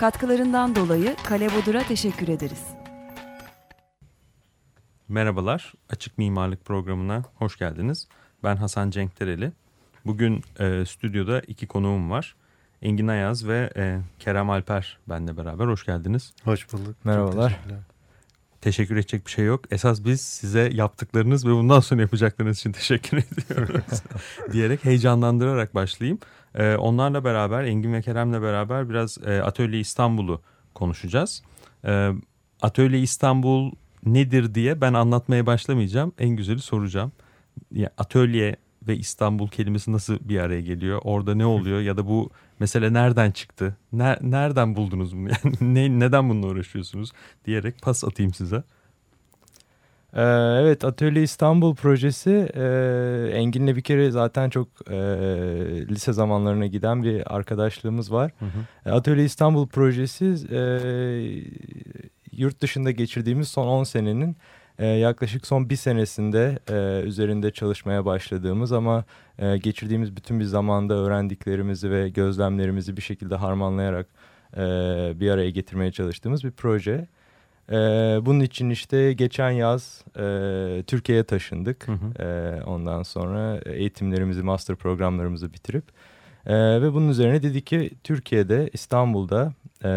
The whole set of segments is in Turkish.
Katkılarından dolayı Kale Bodur'a teşekkür ederiz. Merhabalar, Açık Mimarlık programına hoş geldiniz. Ben Hasan Cenk Dereli. Bugün e, stüdyoda iki konuğum var. Engin Ayaz ve e, Kerem Alper benle beraber. Hoş geldiniz. Hoş bulduk. Merhabalar. Teşekkür edecek bir şey yok. Esas biz size yaptıklarınız ve bundan sonra yapacaklarınız için teşekkür ediyoruz. diyerek heyecanlandırarak başlayayım. Ee, onlarla beraber, Engin ve Kerem'le beraber biraz e, Atölye İstanbul'u konuşacağız. Ee, Atölye İstanbul nedir diye ben anlatmaya başlamayacağım. En güzeli soracağım. Ya, atölye ve İstanbul kelimesi nasıl bir araya geliyor? Orada ne oluyor? Ya da bu mesele nereden çıktı? Ner nereden buldunuz bunu? Yani ne, neden bununla uğraşıyorsunuz? Diyerek pas atayım size. Ee, evet Atölye İstanbul projesi e, Engin'le bir kere zaten çok e, lise zamanlarına giden bir arkadaşlığımız var. Hı hı. Atölye İstanbul projesi e, yurt dışında geçirdiğimiz son 10 senenin e, yaklaşık son bir senesinde e, üzerinde çalışmaya başladığımız ama e, geçirdiğimiz bütün bir zamanda öğrendiklerimizi ve gözlemlerimizi bir şekilde harmanlayarak e, bir araya getirmeye çalıştığımız bir proje. E, bunun için işte geçen yaz e, Türkiye'ye taşındık. Hı hı. E, ondan sonra eğitimlerimizi, master programlarımızı bitirip e, ve bunun üzerine dedik ki Türkiye'de, İstanbul'da e,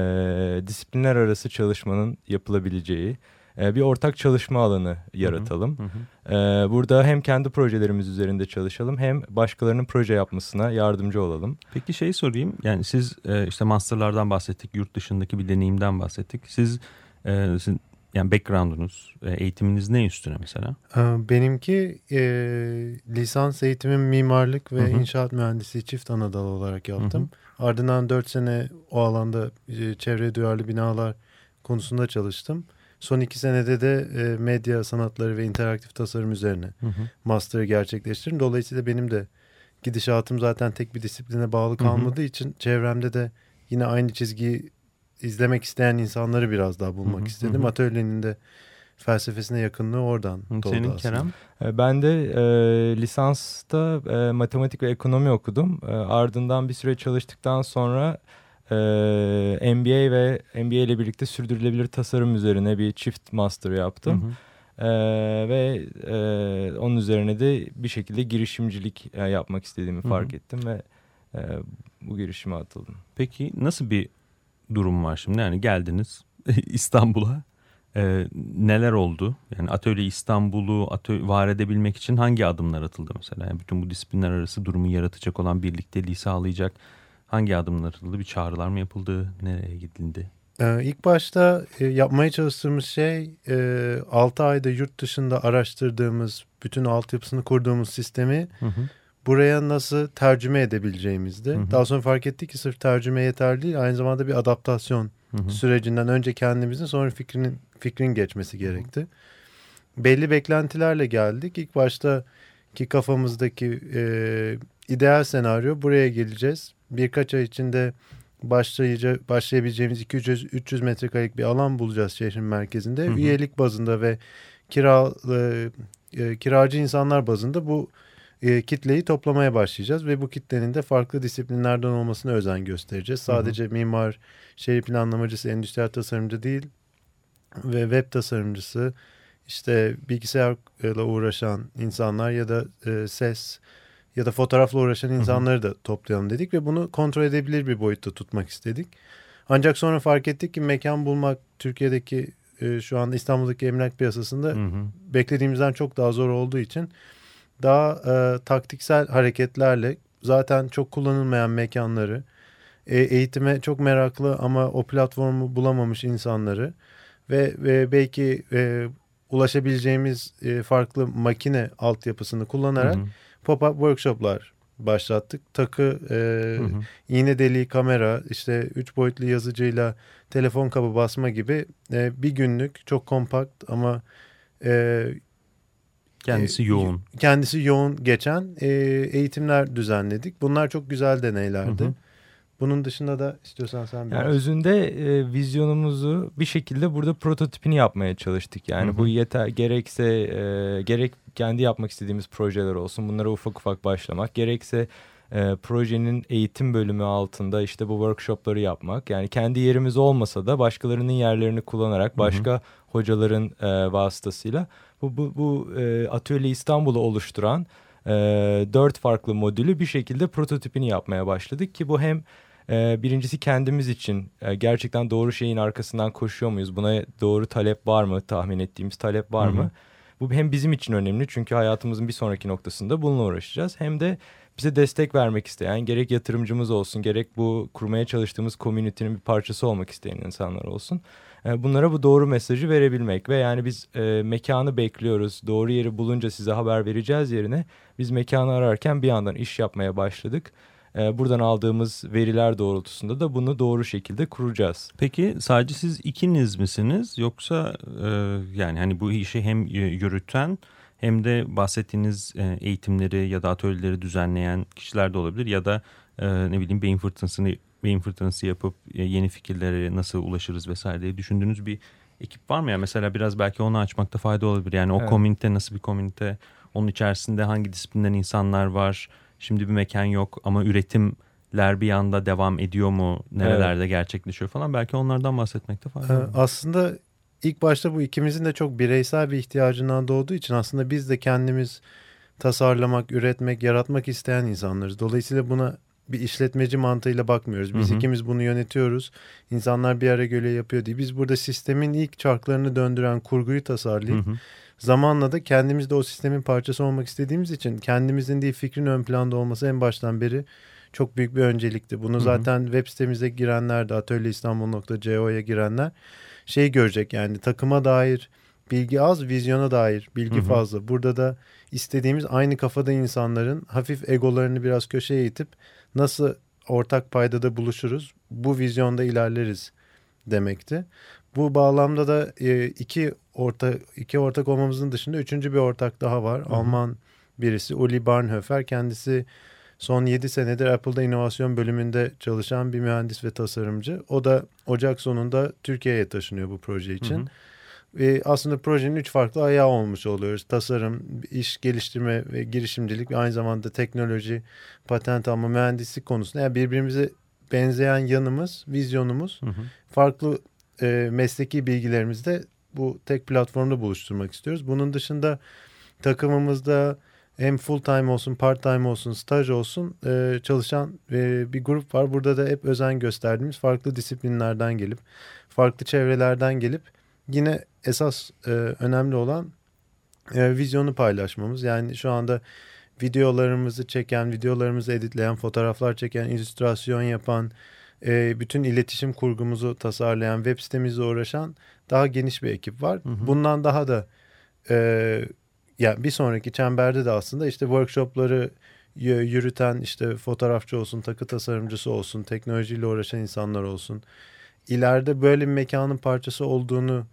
disiplinler arası çalışmanın yapılabileceği e, bir ortak çalışma alanı yaratalım. Hı hı. E, burada hem kendi projelerimiz üzerinde çalışalım hem başkalarının proje yapmasına yardımcı olalım. Peki şey sorayım. Yani siz e, işte masterlardan bahsettik, yurt dışındaki bir deneyimden bahsettik. Siz, e, sizin, yani background'unuz, e, eğitiminiz ne üstüne mesela? Ee, Benimki e, lisans eğitimim mimarlık ve Hı hı. inşaat mühendisi çift ana dal olarak yaptım. Ardından 4 sene o alanda e, çevre duyarlı binalar konusunda çalıştım. Son iki senede de e, medya sanatları ve interaktif tasarım üzerine Hı hı. master'ı gerçekleştirdim. Dolayısıyla benim de gidişatım zaten tek bir disipline bağlı Hı hı. kalmadığı için çevremde de yine aynı çizgiyi izlemek isteyen insanları biraz daha bulmak Hı hı, istedim. hı hı. Atölyenin de felsefesine yakınlığı oradan Hı, doğdu Senin aslında. Kerem? E, Ben de e, lisansta e, matematik ve ekonomi okudum. E, ardından bir süre çalıştıktan sonra e, MBA ve MBA ile birlikte sürdürülebilir tasarım üzerine bir çift master yaptım. Hı hı. E, ve e, onun üzerine de bir şekilde girişimcilik e, yapmak istediğimi Hı hı. fark ettim ve e, bu girişime atıldım. Peki nasıl bir durum var şimdi? Yani geldiniz İstanbul'a. E, neler oldu? Yani Atölye İstanbul'u atö- var edebilmek için hangi adımlar atıldı mesela? Yani bütün bu disiplinler arası durumu yaratacak olan birlikteliği sağlayacak hangi adımlar atıldı? Bir çağrılar mı yapıldı? Nereye gidildi? Ee, ilk başta e, yapmaya çalıştığımız şey e, 6 ayda yurt dışında araştırdığımız bütün altyapısını kurduğumuz sistemi Hı hı. buraya nasıl tercüme edebileceğimizdi. Hı hı. Daha sonra fark ettik ki sırf tercüme yeterli değil aynı zamanda bir adaptasyon Hı hı. sürecinden önce kendimizin sonra fikrinin fikrin geçmesi gerekti. Belli beklentilerle geldik. İlk başta ki kafamızdaki e, ideal senaryo buraya geleceğiz. Birkaç ay içinde başlayabileceğimiz 200-300 metrekarelik bir alan bulacağız şehrin merkezinde. Hı hı. Üyelik bazında ve kira, e, e, kiracı insanlar bazında bu e, kitleyi toplamaya başlayacağız ve bu kitlenin de farklı disiplinlerden olmasına özen göstereceğiz. Hı hı. Sadece mimar, şehir planlamacısı, endüstriyel tasarımcı değil ve web tasarımcısı, işte bilgisayarla uğraşan insanlar ya da e, ses ya da fotoğrafla uğraşan insanları da toplayalım dedik ve bunu kontrol edebilir bir boyutta tutmak istedik. Ancak sonra fark ettik ki mekan bulmak Türkiye'deki e, şu anda İstanbul'daki emlak piyasasında Hı hı. beklediğimizden çok daha zor olduğu için daha e, taktiksel hareketlerle zaten çok kullanılmayan mekanları, e, eğitime çok meraklı ama o platformu bulamamış insanları ve, ve belki e, ulaşabileceğimiz e, farklı makine altyapısını kullanarak Hı hı. Pop-up workshoplar başlattık. Takı, e, Hı hı. iğne deliği kamera, işte üç boyutlu yazıcıyla telefon kabı basma gibi e, bir günlük çok kompakt ama e, Kendisi e, yoğun. kendisi yoğun geçen e, eğitimler düzenledik. Bunlar çok güzel deneylerdi. Hı hı. Bunun dışında da istiyorsan sen Yani biraz. özünde e, vizyonumuzu bir şekilde burada prototipini yapmaya çalıştık. Yani Hı hı. bu yeter gerekse e, gerek kendi yapmak istediğimiz projeler olsun bunlara ufak ufak başlamak gerekse e, projenin eğitim bölümü altında işte bu workshopları yapmak. Yani kendi yerimiz olmasa da başkalarının yerlerini kullanarak hı. başka hocaların e, vasıtasıyla bu, bu, bu e, Atölye İstanbul'u oluşturan e, dört farklı modülü bir şekilde prototipini yapmaya başladık ki bu hem e, birincisi kendimiz için e, gerçekten doğru şeyin arkasından koşuyor muyuz? Buna doğru talep var mı? Tahmin ettiğimiz talep var Hı hı. mı? Bu hem bizim için önemli çünkü hayatımızın bir sonraki noktasında bununla uğraşacağız. Hem de bize destek vermek isteyen gerek yatırımcımız olsun gerek bu kurmaya çalıştığımız komünitenin bir parçası olmak isteyen insanlar olsun. E, bunlara bu doğru mesajı verebilmek ve yani biz e, mekanı bekliyoruz doğru yeri bulunca size haber vereceğiz yerine biz mekanı ararken bir yandan iş yapmaya başladık. E, buradan aldığımız veriler doğrultusunda da bunu doğru şekilde kuracağız. Peki sadece siz ikiniz misiniz? Yoksa e, yani hani bu işi hem y- yürüten hem de bahsettiğiniz e, eğitimleri ya da atölyeleri düzenleyen kişiler de olabilir ya da e, ne bileyim beyin fırtınasını beyin fırtınası yapıp e, yeni fikirlere nasıl ulaşırız vesaire diye düşündüğünüz bir ekip var mı? Ya mesela biraz belki onu açmakta fayda olabilir. Yani o Evet. komünite nasıl bir komünite? Onun içerisinde hangi disiplinden insanlar var şimdi bir mekan yok ama üretimler bir yanda devam ediyor mu nerelerde gerçekleşiyor falan belki onlardan bahsetmekte fayda var. aslında ilk başta bu ikimizin de çok bireysel bir ihtiyacından doğduğu için aslında biz de kendimiz tasarlamak, üretmek, yaratmak isteyen insanlarız. Dolayısıyla buna bir işletmeci mantığıyla bakmıyoruz. Biz Hı hı. ikimiz bunu yönetiyoruz. İnsanlar bir ara göre yapıyor diye. Biz burada sistemin ilk çarklarını döndüren kurguyu tasarlayıp Hı hı. Zamanla da kendimiz de o sistemin parçası olmak istediğimiz için kendimizin değil fikrin ön planda olması en baştan beri çok büyük bir öncelikti. Bunu Hı hı. zaten web sitemize girenler de atölyeistanbul.co'ya girenler şey görecek yani takıma dair bilgi az, vizyona dair bilgi Hı hı. fazla. Burada da istediğimiz aynı kafada insanların hafif egolarını biraz köşeye itip nasıl ortak paydada buluşuruz, bu vizyonda ilerleriz demekti. Bu bağlamda da e, iki orta iki ortak olmamızın dışında üçüncü bir ortak daha var. hı. Alman birisi Uli Barnhofer. Kendisi son 7 senedir Apple'da inovasyon bölümünde çalışan bir mühendis ve tasarımcı. O da Ocak sonunda Türkiye'ye taşınıyor bu proje için. Hı hı. Ve aslında projenin üç farklı ayağı olmuş oluyoruz. Tasarım, iş geliştirme ve girişimcilik ve aynı zamanda teknoloji, patent alma, mühendislik konusunda yani birbirimize benzeyen yanımız, vizyonumuz Hı hı. farklı e, mesleki bilgilerimizi de bu tek platformda buluşturmak istiyoruz. Bunun dışında takımımızda hem full time olsun, part time olsun, staj olsun e, çalışan e, bir grup var. Burada da hep özen gösterdiğimiz farklı disiplinlerden gelip, farklı çevrelerden gelip yine esas e, önemli olan e, vizyonu paylaşmamız. Yani şu anda videolarımızı çeken, videolarımızı editleyen, fotoğraflar çeken, illüstrasyon yapan, e, bütün iletişim kurgumuzu tasarlayan, web sitemizle uğraşan daha geniş bir ekip var. Hı hı. Bundan daha da e, yani bir sonraki çemberde de aslında işte workshopları yürüten işte fotoğrafçı olsun, takı tasarımcısı olsun, teknolojiyle uğraşan insanlar olsun. İleride böyle bir mekanın parçası olduğunu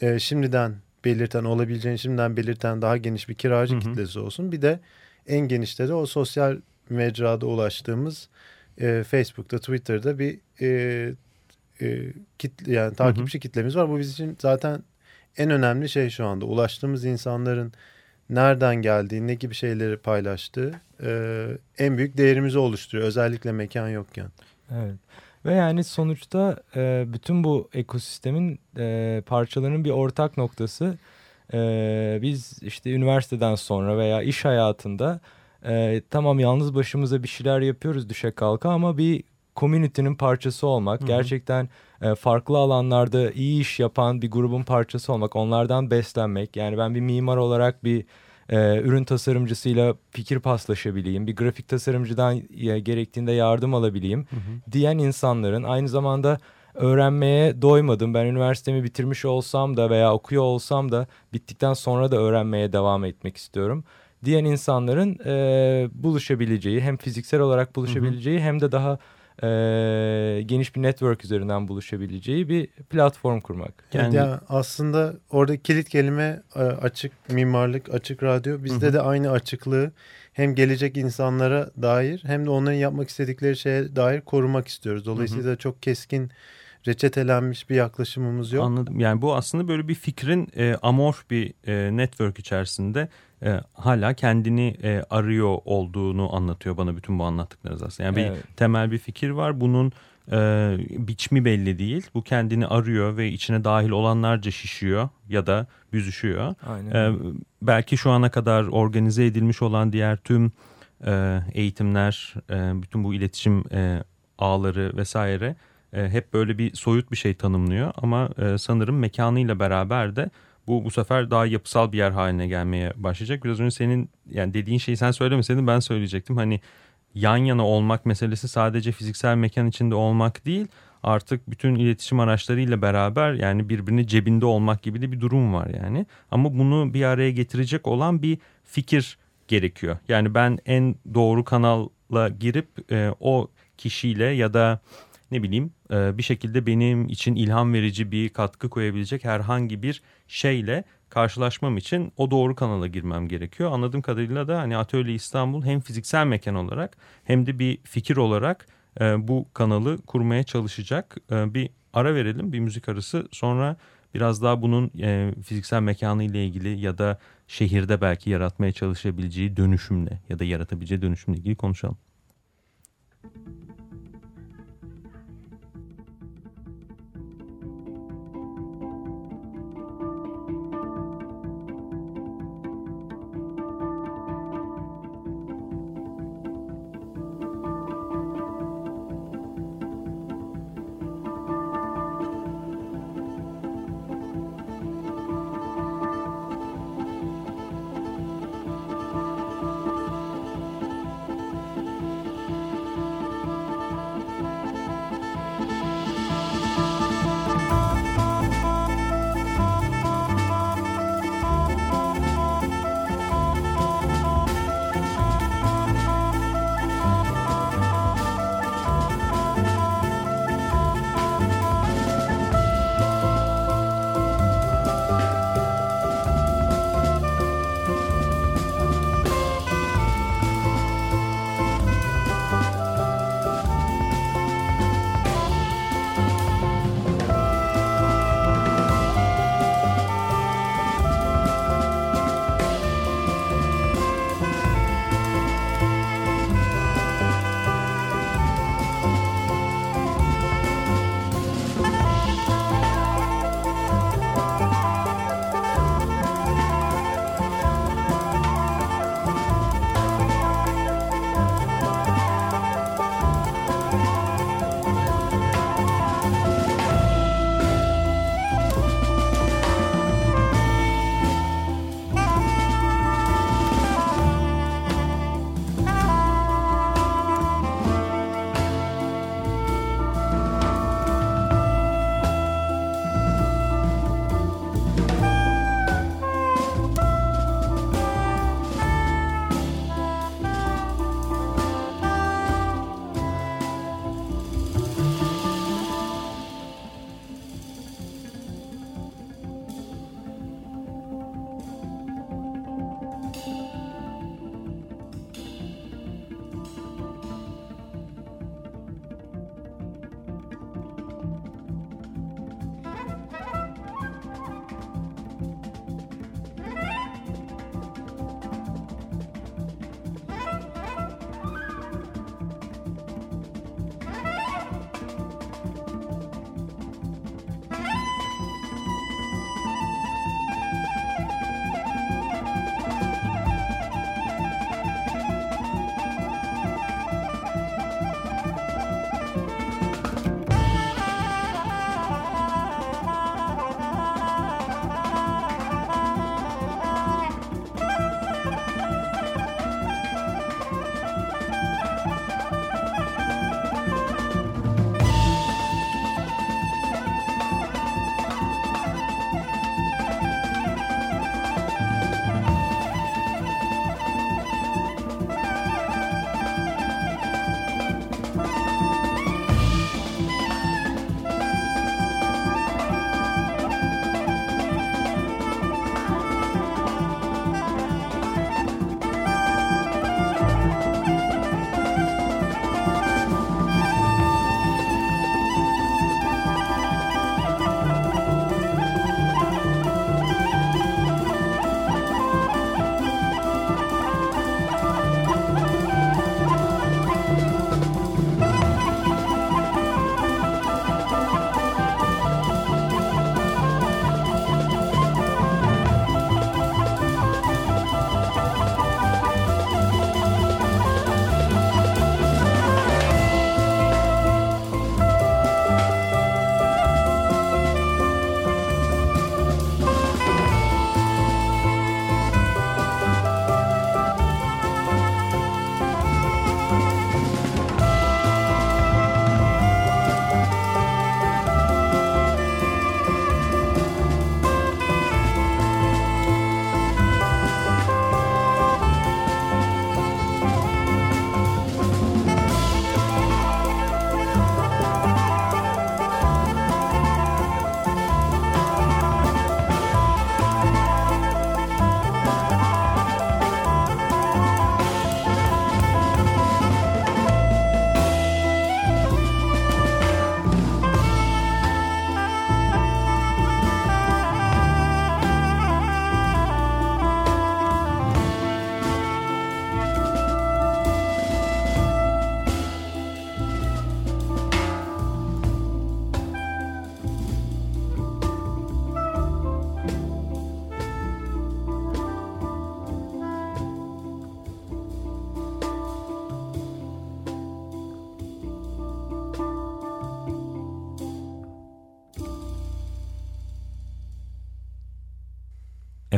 e, şimdiden belirten, olabileceğini şimdiden belirten daha geniş bir kiracı Hı hı. kitlesi olsun. Bir de en genişte de o sosyal mecrada ulaştığımız e, Facebook'ta, Twitter'da bir e, e, kitle yani takipçi kitlemiz var. Bu bizim için zaten en önemli şey şu anda. Ulaştığımız insanların nereden geldiği, ne gibi şeyleri paylaştığı e, en büyük değerimizi oluşturuyor. Özellikle mekan yokken. Evet. Ve yani sonuçta e, bütün bu ekosistemin e, parçalarının bir ortak noktası e, biz işte üniversiteden sonra veya iş hayatında e, tamam yalnız başımıza bir şeyler yapıyoruz düşe kalka ama bir community'nin parçası olmak Hı hı. gerçekten e, farklı alanlarda iyi iş yapan bir grubun parçası olmak onlardan beslenmek yani ben bir mimar olarak bir e, ürün tasarımcısıyla fikir paslaşabileyim bir grafik tasarımcıdan e, gerektiğinde yardım alabileyim Hı hı. diyen insanların aynı zamanda öğrenmeye doymadım. Ben üniversitemi bitirmiş olsam da veya okuyor olsam da bittikten sonra da öğrenmeye devam etmek istiyorum. diyen insanların e, buluşabileceği hem fiziksel olarak buluşabileceği hem de daha e, geniş bir network üzerinden buluşabileceği bir platform kurmak. Yani, Yani- ya aslında orada kilit kelime e, açık mimarlık, açık radyo. Bizde Hı hı. de aynı açıklığı hem gelecek insanlara dair hem de onların yapmak istedikleri şeye dair korumak istiyoruz. Dolayısıyla çok keskin reçetelenmiş bir yaklaşımımız yok. Anladım. Yani bu aslında böyle bir fikrin e, amorf bir e, network içerisinde e, hala kendini e, arıyor olduğunu anlatıyor bana bütün bu anlattıklarınız aslında. Yani bir Evet. temel bir fikir var. Bunun e, biçimi belli değil. Bu kendini arıyor ve içine dahil olanlarca şişiyor ya da büzüşüyor. Aynen. Ee, belki şu ana kadar organize edilmiş olan diğer tüm e, eğitimler, e, bütün bu iletişim e, ağları vesaire e, hep böyle bir soyut bir şey tanımlıyor. Ama e, sanırım mekanıyla beraber de bu bu sefer daha yapısal bir yer haline gelmeye başlayacak. Biraz önce senin yani dediğin şeyi sen söylemeseydin ben söyleyecektim. Hani yan yana olmak meselesi sadece fiziksel mekan içinde olmak değil artık bütün iletişim araçlarıyla beraber yani birbirini cebinde olmak gibi de bir durum var yani. Ama bunu bir araya getirecek olan bir fikir gerekiyor. Yani ben en doğru kanalla girip e, o kişiyle ya da ne bileyim e, bir şekilde benim için ilham verici bir katkı koyabilecek herhangi bir şeyle karşılaşmam için o doğru kanala girmem gerekiyor. Anladığım kadarıyla da hani Atölye İstanbul hem fiziksel mekan olarak hem de bir fikir olarak e, bu kanalı kurmaya çalışacak. E, bir ara verelim, bir müzik arası. Sonra biraz daha bunun fiziksel mekanı ile ilgili ya da şehirde belki yaratmaya çalışabileceği dönüşümle ya da yaratabileceği dönüşümle ilgili konuşalım.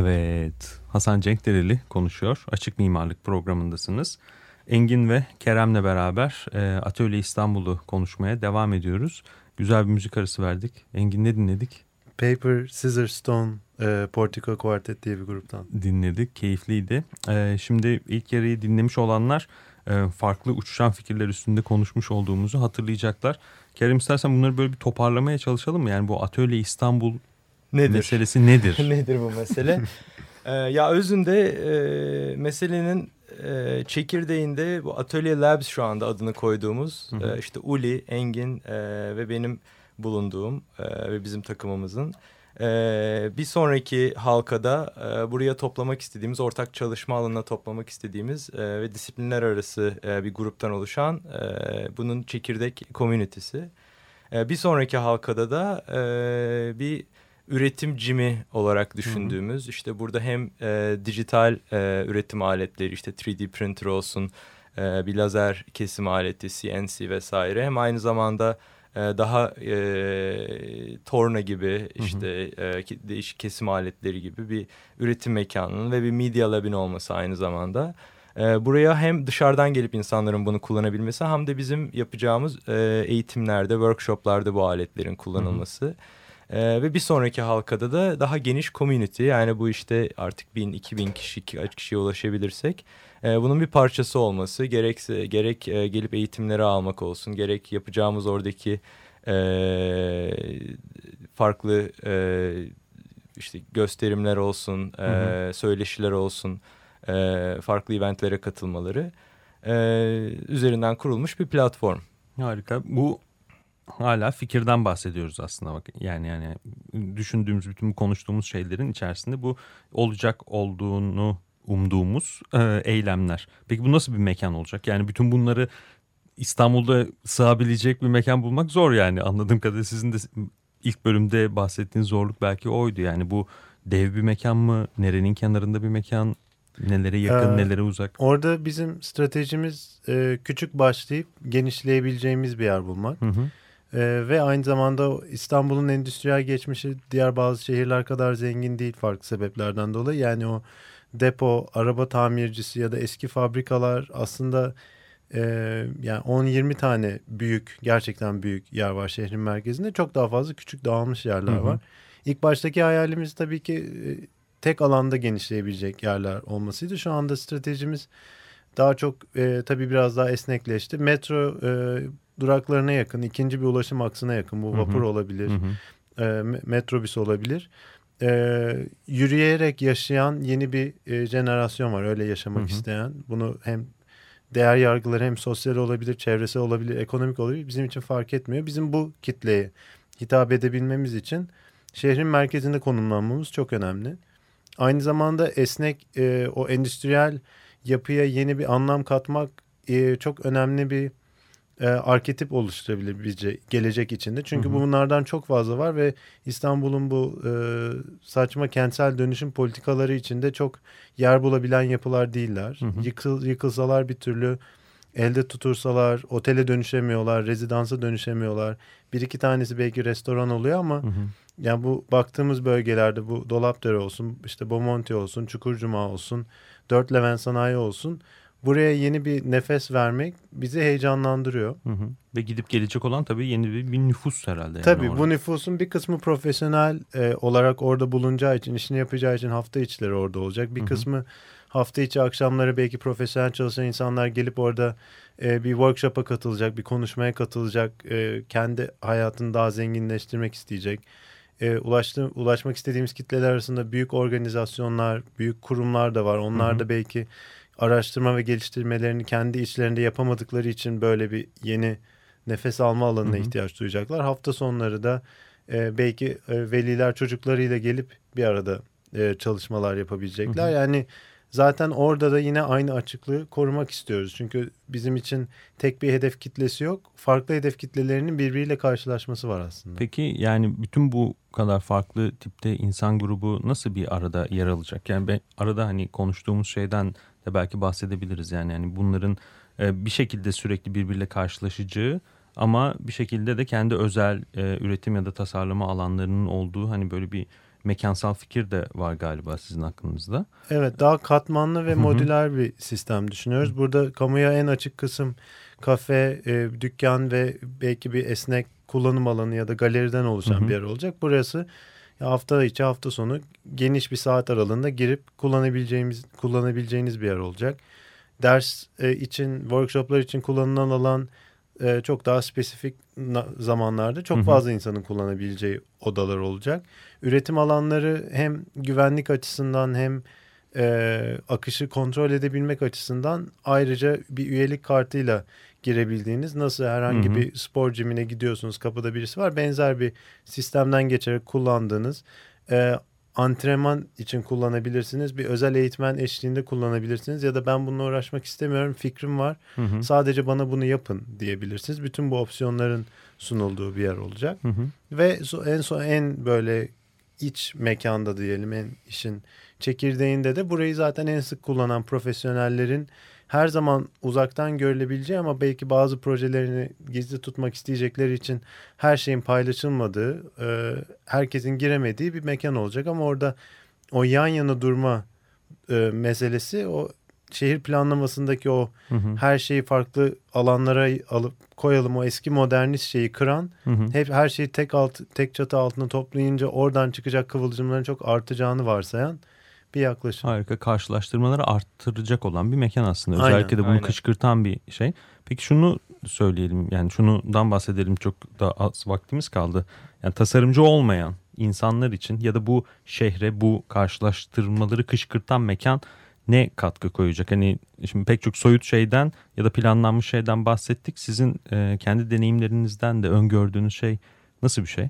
Evet, Hasan Cenkdereli konuşuyor. Açık Mimarlık programındasınız. Engin ve Kerem'le beraber e, Atölye İstanbul'u konuşmaya devam ediyoruz. Güzel bir müzik arası verdik. Engin ne dinledik? Paper, Scissor, Stone, e, Portico Quartet diye bir gruptan. Dinledik, keyifliydi. E, şimdi ilk yarıyı dinlemiş olanlar e, farklı uçuşan fikirler üstünde konuşmuş olduğumuzu hatırlayacaklar. Kerem istersen bunları böyle bir toparlamaya çalışalım mı? Yani bu Atölye İstanbul Nedir? meselesi nedir? Nedir bu mesele? ee, ya özünde e, meselenin e, çekirdeğinde bu Atölye Labs şu anda adını koyduğumuz Hı hı. e, işte Uli, Engin e, ve benim bulunduğum e, ve bizim takımımızın e, bir sonraki halkada e, buraya toplamak istediğimiz ortak çalışma alanına toplamak istediğimiz e, ve disiplinler arası e, bir gruptan oluşan e, bunun çekirdek komünitesi. E, bir sonraki halkada da e, bir üretim cimi olarak düşündüğümüz işte burada hem e, dijital e, üretim aletleri işte 3D printer olsun e, bir lazer kesim aleti CNC vesaire hem aynı zamanda e, daha e, torna gibi işte e, ki- değişik kesim aletleri gibi bir üretim mekanının ve bir media lab'in olması aynı zamanda. E, buraya hem dışarıdan gelip insanların bunu kullanabilmesi hem de bizim yapacağımız e, eğitimlerde, workshoplarda bu aletlerin kullanılması. Ee, ve bir sonraki halkada da daha geniş community yani bu işte artık bin, iki bin kişi, kaç kişiye ulaşabilirsek e, bunun bir parçası olması gerekse gerek e, gelip eğitimleri almak olsun gerek yapacağımız oradaki e, farklı e, işte gösterimler olsun, e, Hı söyleşiler olsun, e, farklı eventlere katılmaları e, üzerinden kurulmuş bir platform. Harika. Bu hala fikirden bahsediyoruz aslında bak. Yani yani düşündüğümüz bütün bu konuştuğumuz şeylerin içerisinde bu olacak olduğunu umduğumuz e, eylemler. Peki bu nasıl bir mekan olacak? Yani bütün bunları İstanbul'da sığabilecek bir mekan bulmak zor yani. Anladığım kadarıyla sizin de ilk bölümde bahsettiğiniz zorluk belki oydu. Yani bu dev bir mekan mı? Nerenin kenarında bir mekan? Nelere yakın, Ee, nelere uzak? Orada bizim stratejimiz e, küçük başlayıp genişleyebileceğimiz bir yer bulmak. Hı hı. E, ve aynı zamanda İstanbul'un endüstriyel geçmişi diğer bazı şehirler kadar zengin değil farklı sebeplerden dolayı. Yani o depo, araba tamircisi ya da eski fabrikalar aslında e, yani 10-20 tane büyük gerçekten büyük yer var şehrin merkezinde. Çok daha fazla küçük dağılmış yerler Hı hı. var. İlk baştaki hayalimiz tabii ki e, tek alanda genişleyebilecek yerler olmasıydı. Şu anda stratejimiz daha çok e, tabii biraz daha esnekleşti. Metro e, duraklarına yakın, ikinci bir ulaşım aksına yakın. Bu Hı hı. vapur olabilir, Hı hı. e, me- metrobüs olabilir. E, yürüyerek yaşayan yeni bir e, jenerasyon var. Öyle yaşamak Hı hı. isteyen. Bunu hem değer yargıları hem sosyal olabilir, çevresel olabilir, ekonomik olabilir. Bizim için fark etmiyor. Bizim bu kitleye hitap edebilmemiz için şehrin merkezinde konumlanmamız çok önemli. Aynı zamanda esnek e, o endüstriyel yapıya yeni bir anlam katmak e, çok önemli bir e, arketip oluşturabilir bizce gelecek içinde. Çünkü Hı hı. bunlardan çok fazla var ve İstanbul'un bu e, saçma kentsel dönüşüm politikaları içinde çok yer bulabilen yapılar değiller. Hı hı. Yıkıl, yıkılsalar bir türlü elde tutursalar otele dönüşemiyorlar, rezidansa dönüşemiyorlar. Bir iki tanesi belki restoran oluyor ama Hı hı. yani bu baktığımız bölgelerde bu Dolapdere olsun, işte Bomonti olsun, Çukurcuma olsun, Dört Levent Sanayi olsun. Buraya yeni bir nefes vermek bizi heyecanlandırıyor. Hı hı. Ve gidip gelecek olan tabii yeni bir, bir nüfus herhalde. yani Tabii orada. bu nüfusun bir kısmı profesyonel e, olarak orada bulunacağı için, işini yapacağı için hafta içleri orada olacak. Bir Hı hı. kısmı hafta içi akşamları belki profesyonel çalışan insanlar gelip orada e, bir workshop'a katılacak, bir konuşmaya katılacak, e, kendi hayatını daha zenginleştirmek isteyecek. E, ulaştı, ulaşmak istediğimiz kitleler arasında büyük organizasyonlar, büyük kurumlar da var. Onlar Hı hı. da belki araştırma ve geliştirmelerini kendi içlerinde yapamadıkları için böyle bir yeni nefes alma alanına Hı hı. ihtiyaç duyacaklar. Hafta sonları da e, belki e, veliler çocuklarıyla gelip bir arada e, çalışmalar yapabilecekler. Hı hı. Yani zaten orada da yine aynı açıklığı korumak istiyoruz. Çünkü bizim için tek bir hedef kitlesi yok. Farklı hedef kitlelerinin birbiriyle karşılaşması var aslında. Peki yani bütün bu kadar farklı tipte insan grubu nasıl bir arada yer alacak? Yani ben arada hani konuştuğumuz şeyden de belki bahsedebiliriz. Yani yani bunların e, bir şekilde sürekli birbiriyle karşılaşacağı ama bir şekilde de kendi özel e, üretim ya da tasarlama alanlarının olduğu hani böyle bir mekansal fikir de var galiba sizin aklınızda. Evet daha katmanlı ve Hı hı. modüler bir sistem düşünüyoruz. Burada kamuya en açık kısım kafe, e, dükkan ve belki bir esnek kullanım alanı ya da galeriden oluşan Hı bir yer olacak. Burası hafta içi hafta sonu geniş bir saat aralığında girip kullanabileceğimiz kullanabileceğiniz bir yer olacak. Ders e, için, workshoplar için kullanılan alan e, çok daha spesifik zamanlarda çok Hı hı. fazla insanın kullanabileceği odalar olacak. Üretim alanları hem güvenlik açısından hem e, akışı kontrol edebilmek açısından ayrıca bir üyelik kartıyla girebildiğiniz nasıl herhangi Hı hı. bir spor cimine gidiyorsunuz kapıda birisi var benzer bir sistemden geçerek kullandığınız e, antrenman için kullanabilirsiniz bir özel eğitmen eşliğinde kullanabilirsiniz ya da ben bununla uğraşmak istemiyorum fikrim var Hı hı. sadece bana bunu yapın diyebilirsiniz bütün bu opsiyonların sunulduğu bir yer olacak. Hı hı. Ve en son en böyle iç mekanda diyelim en işin çekirdeğinde de burayı zaten en sık kullanan profesyonellerin her zaman uzaktan görülebileceği ama belki bazı projelerini gizli tutmak isteyecekleri için her şeyin paylaşılmadığı, e, herkesin giremediği bir mekan olacak ama orada o yan yana durma e, meselesi o şehir planlamasındaki o Hı hı. her şeyi farklı alanlara alıp koyalım o eski modernist şeyi kıran Hı hı. hep her şeyi tek alt tek çatı altına toplayınca oradan çıkacak kıvılcımların çok artacağını varsayan bir yaklaşım. Harika karşılaştırmaları arttıracak olan bir mekan aslında. Aynen, Özellikle de bunu aynen. kışkırtan bir şey. Peki şunu söyleyelim yani şundan bahsedelim çok da az vaktimiz kaldı. Yani tasarımcı olmayan insanlar için ya da bu şehre bu karşılaştırmaları kışkırtan mekan ne katkı koyacak? Hani şimdi pek çok soyut şeyden ya da planlanmış şeyden bahsettik. Sizin e, kendi deneyimlerinizden de öngördüğünüz şey nasıl bir şey?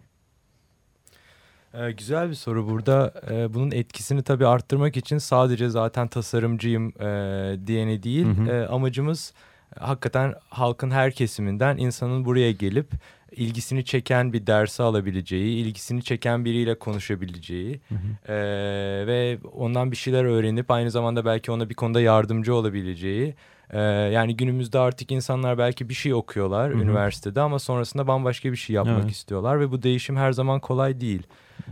Ee, güzel bir soru. Burada e, bunun etkisini tabii arttırmak için sadece zaten tasarımcıyım e, diyeni değil. Hı hı. E, amacımız hakikaten halkın her kesiminden insanın buraya gelip ilgisini çeken bir dersi alabileceği, ilgisini çeken biriyle konuşabileceği Hı hı. e, ve ondan bir şeyler öğrenip aynı zamanda belki ona bir konuda yardımcı olabileceği. E, yani günümüzde artık insanlar belki bir şey okuyorlar Hı hı. üniversitede ama sonrasında bambaşka bir şey yapmak Evet. istiyorlar ve bu değişim her zaman kolay değil.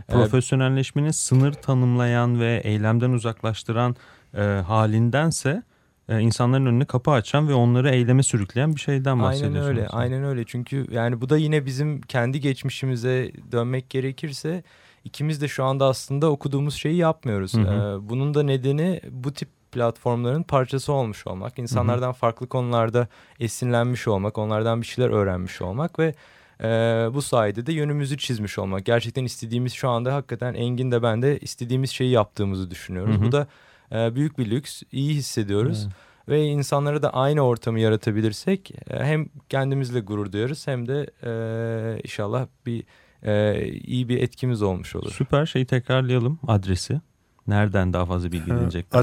E, Profesyonelleşmenin sınır tanımlayan ve eylemden uzaklaştıran e, halindense e, insanların önüne kapı açan ve onları eyleme sürükleyen bir şeyden bahsediyorsunuz. Aynen öyle, aynen öyle. Çünkü yani bu da yine bizim kendi geçmişimize dönmek gerekirse ikimiz de şu anda aslında okuduğumuz şeyi yapmıyoruz. Hı hı. Ee, bunun da nedeni bu tip platformların parçası olmuş olmak, insanlardan farklı konularda esinlenmiş olmak, onlardan bir şeyler öğrenmiş olmak ve e, bu sayede de yönümüzü çizmiş olmak. Gerçekten istediğimiz şu anda hakikaten Engin de ben de istediğimiz şeyi yaptığımızı düşünüyoruz. Hı hı. Bu da e, büyük bir lüks, iyi hissediyoruz. Evet. Ve insanlara da aynı ortamı yaratabilirsek e, hem kendimizle gurur duyarız hem de e, inşallah bir e, iyi bir etkimiz olmuş olur. Süper şeyi tekrarlayalım adresi. Nereden daha fazla bilgi edinecekler?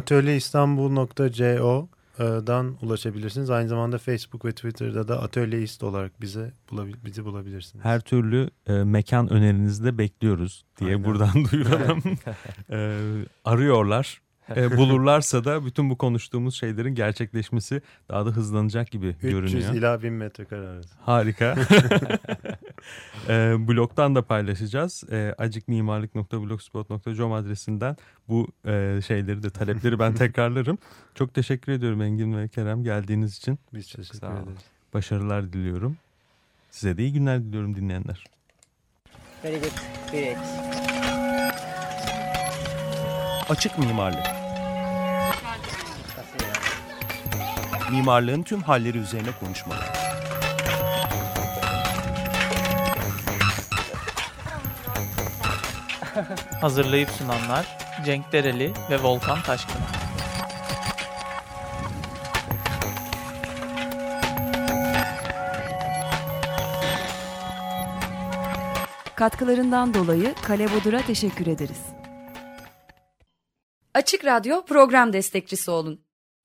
Atölyeistanbul.co''dan ulaşabilirsiniz. Aynı zamanda Facebook ve Twitter'da da Atölyeist olarak bize bulabil bizi bulabilirsiniz. Her türlü e, mekan önerinizi de bekliyoruz diye Aynen. buradan duyuralım. E, arıyorlar. E, bulurlarsa da bütün bu konuştuğumuz şeylerin gerçekleşmesi daha da hızlanacak gibi 300 görünüyor. ila 1000 metrekare arası. Harika. e, blogdan da paylaşacağız. E, acikmimarlık.blogspot.com adresinden bu e, şeyleri de talepleri ben tekrarlarım. Çok teşekkür ediyorum Engin ve Kerem geldiğiniz için. Biz teşekkür sağ olun. ederiz. Başarılar diliyorum. Size de iyi günler diliyorum dinleyenler. Very good. Great. Açık mimarlık. Mimarlığın tüm halleri üzerine konuşmalar. Hazırlayıp sunanlar Cenk Dereli ve Volkan Taşkın. Katkılarından dolayı Kale Bodur'a teşekkür ederiz. Açık Radyo program destekçisi olun.